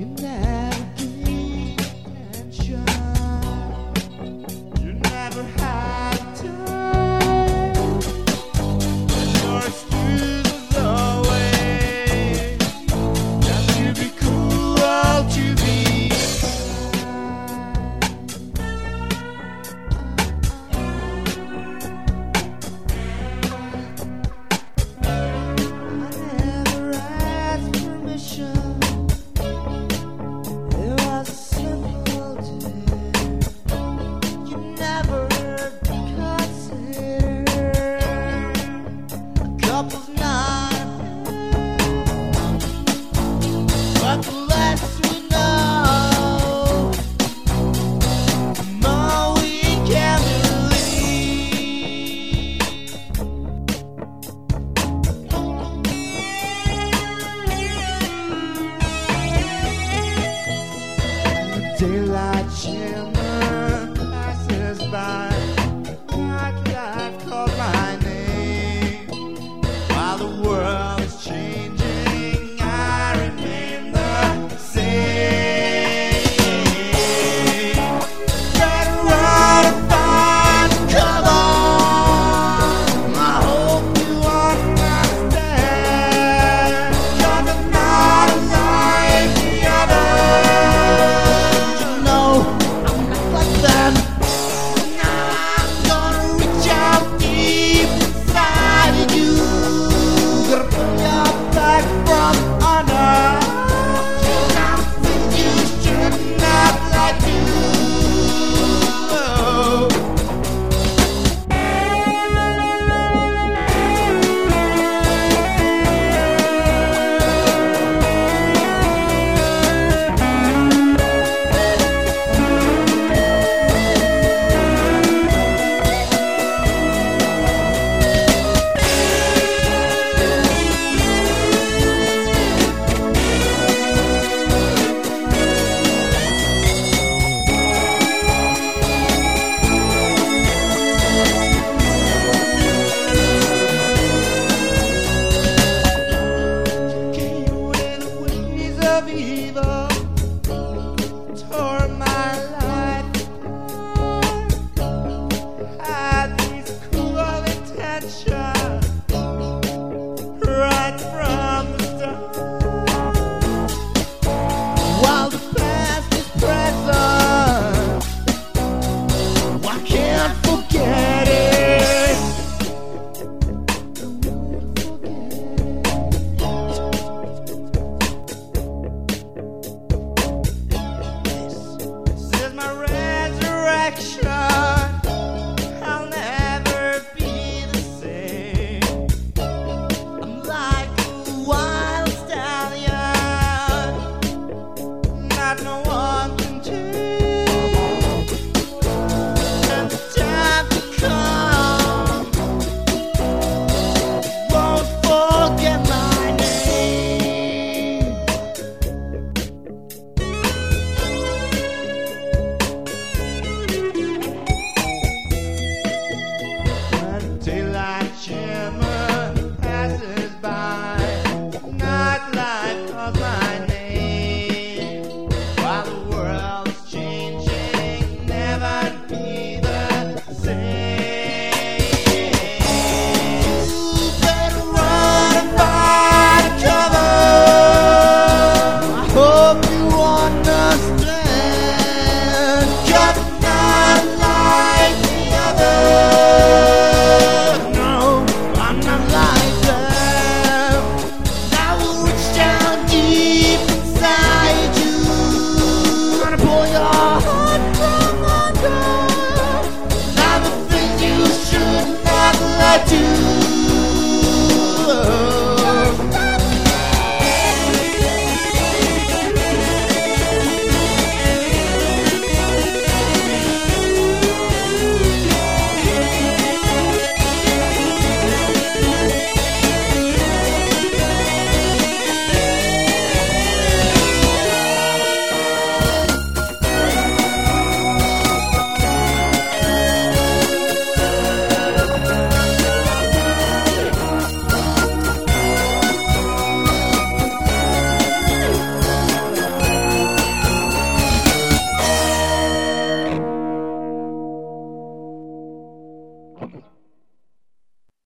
you now. What?